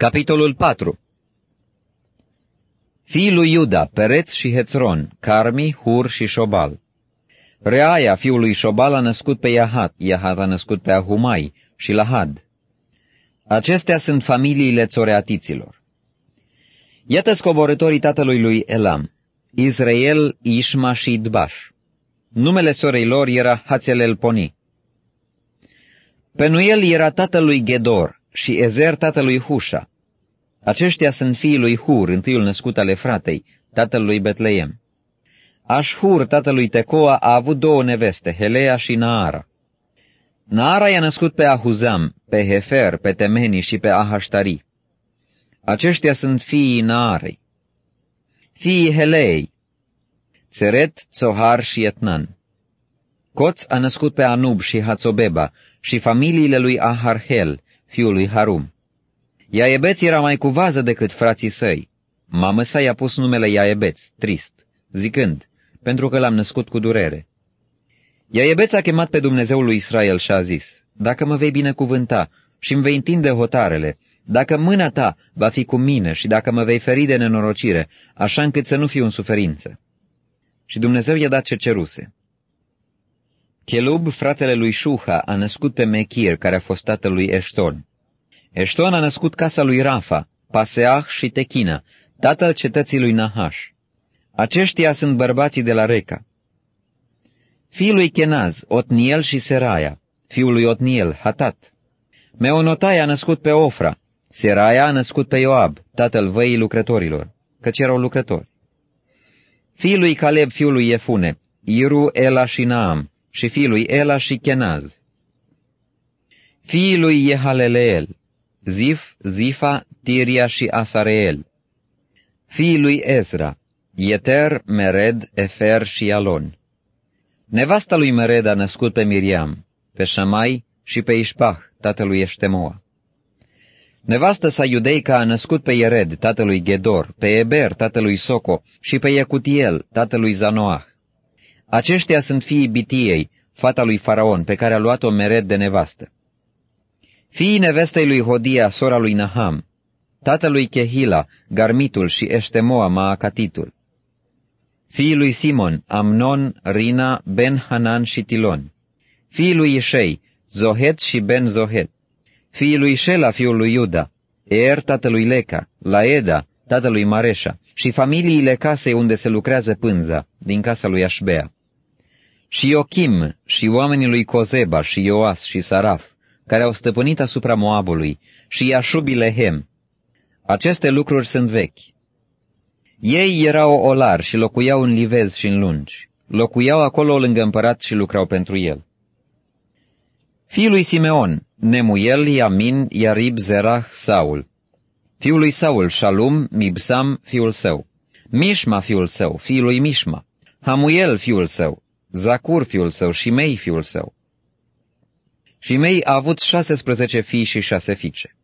Capitolul 4 Fiii lui Iuda, Pereț și Hețron, Carmi, Hur și Șobal. Reaia, fiul lui Șobal, a născut pe Iahat, Iahat a născut pe Ahumai și Lahad. Acestea sunt familiile țoreatiților. Iată scoborătorii tatălui lui Elam, Israel, Ishma și Idbaș. Numele sorei lor era Hațelel Poni. Penuel era tatălui Gedor, și Ezer tatălui Hușa. Aceștia sunt fiii lui Hur, întâiul născut ale fratei, tatălui Betleem. Ashur, tatălui Tecoa, a avut două neveste, Helea și Naara. Naara i-a născut pe Ahuzam, pe Hefer, pe Temeni și pe Ahaștari. Aceștia sunt fiii Naarei. Fiii Helei, Țeret, Tsohar și Etnan. Coț a născut pe Anub și Hațobeba și familiile lui Aharhel, fiul lui Harum. Iaebeț era mai cu vază decât frații săi. Mamă sa i-a pus numele Iaebeț, trist, zicând, pentru că l-am născut cu durere. Iaebeț a chemat pe Dumnezeul lui Israel și a zis, Dacă mă vei binecuvânta și îmi vei întinde hotarele, dacă mâna ta va fi cu mine și dacă mă vei feri de nenorocire, așa încât să nu fiu în suferință. Și Dumnezeu i-a dat ce ceruse. Chelub, fratele lui Shuha, a născut pe Mechir, care a fost tatăl lui Eșton. Eșton a născut casa lui Rafa, Paseah și Techina, tatăl cetății lui Nahash. Aceștia sunt bărbații de la Reca. Fiul lui Kenaz, Otniel și Seraia, fiul lui Otniel, Hatat. Meonotai a născut pe Ofra, Seraia a născut pe Ioab, tatăl văii lucrătorilor, căci erau lucrători. Fiul lui Caleb, fiul lui Efune, Iru, Ela și Naam, și fiul lui Ela și Kenaz. Fiii lui Yehaleleel, Zif, Zifa, Tiria și Asareel. Fiii lui Ezra, Yeter, Mered, Efer și Alon. Nevasta lui Mered a născut pe Miriam, pe Shamai și pe Ishpah, tatălui Eștemoa. Nevastă sa iudeica a născut pe Iered, tatălui Gedor, pe Eber, tatălui Soco, și pe Iecutiel, tatălui Zanoah. Aceștia sunt fiii Bitiei, fata lui Faraon, pe care a luat-o Mered de nevastă. Fiii nevestei lui Hodia, sora lui Naham, tatălui Chehila, Garmitul și Eștemoa, Maacatitul. Fiii lui Simon, Amnon, Rina, Ben Hanan și Tilon. Fiii lui Ișei, Zohet și Ben Zohet. Fiii lui Shela, fiul lui Iuda, Er, tatălui Leca, Laeda, tatălui Mareșa, și familiile casei unde se lucrează pânza, din casa lui Așbea și Iochim și oamenii lui Cozeba și Ioas și Saraf, care au stăpânit asupra Moabului, și Iașubi Lehem. Aceste lucruri sunt vechi. Ei erau olari și locuiau în livezi și în lungi. Locuiau acolo lângă împărat și lucrau pentru el. Fiul lui Simeon, Nemuel, Iamin, Iarib, Zerah, Saul. Fiul lui Saul, Shalum, Mibsam, fiul său. Mishma, fiul său, fiul lui Mishma. Hamuel, fiul său, Zacur fiul său, și Mei fiul său. Și Mei a avut 16 fii și șase fiice.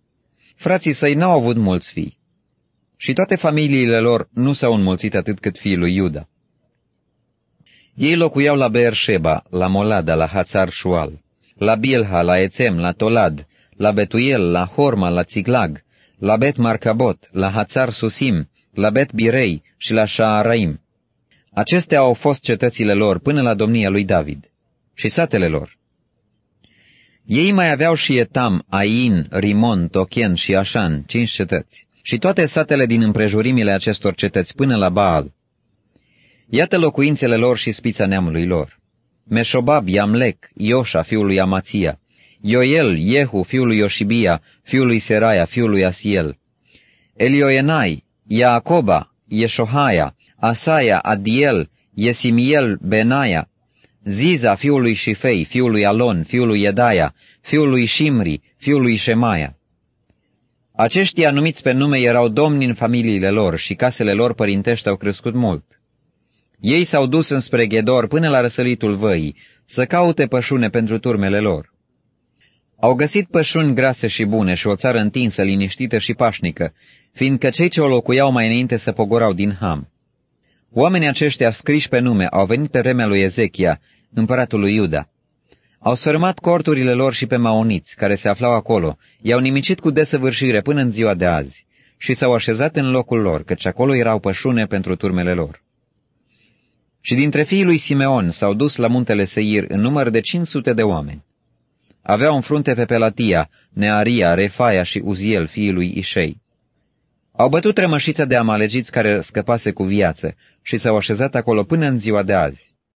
Frații săi n-au avut mulți fii. Și toate familiile lor nu s-au înmulțit atât cât fiul lui Iuda. Ei locuiau la Beersheba, la Molada, la Hațar Shual, la Bilha, la Ețem, la Tolad, la Betuel, la Horma, la Țiglag, la Bet Marcabot, la Hațar Susim, la Bet Birei și la Shaaraim. Acestea au fost cetățile lor până la domnia lui David și satele lor. Ei mai aveau și Etam, Ain, Rimon, Tochen și Așan, cinci cetăți, și toate satele din împrejurimile acestor cetăți până la Baal. Iată locuințele lor și spița neamului lor. Meșobab, Iamlec, Ioșa, fiul lui Amația, Ioel, Jehu, fiul lui Ioșibia, fiul lui Seraia, fiul lui Asiel, Elioenai, Iacoba, Ieșohaia, Asaia, Adiel, Yesimiel, Benaia, Ziza, fiul lui Shifei, fiul lui Alon, fiul lui Edaia, fiul lui Shimri, fiul lui Shemaia. Aceștia numiți pe nume erau domni în familiile lor și casele lor părintești au crescut mult. Ei s-au dus înspre Ghedor până la răsăritul văii, să caute pășune pentru turmele lor. Au găsit pășuni grase și bune și o țară întinsă, liniștită și pașnică, fiindcă cei ce o locuiau mai înainte se pogorau din Ham. Oamenii aceștia scriși pe nume au venit pe vremea lui Ezechia, împăratul lui Iuda. Au sărmat corturile lor și pe maoniți, care se aflau acolo, i-au nimicit cu desăvârșire până în ziua de azi și s-au așezat în locul lor, căci acolo erau pășune pentru turmele lor. Și dintre fiii lui Simeon s-au dus la muntele Seir în număr de 500 de oameni. Aveau în frunte pe Pelatia, Nearia, Refaia și Uziel, fiii lui Ișei. Au bătut rămășița de amalegiți care scăpase cu viață și s-au așezat acolo până în ziua de azi.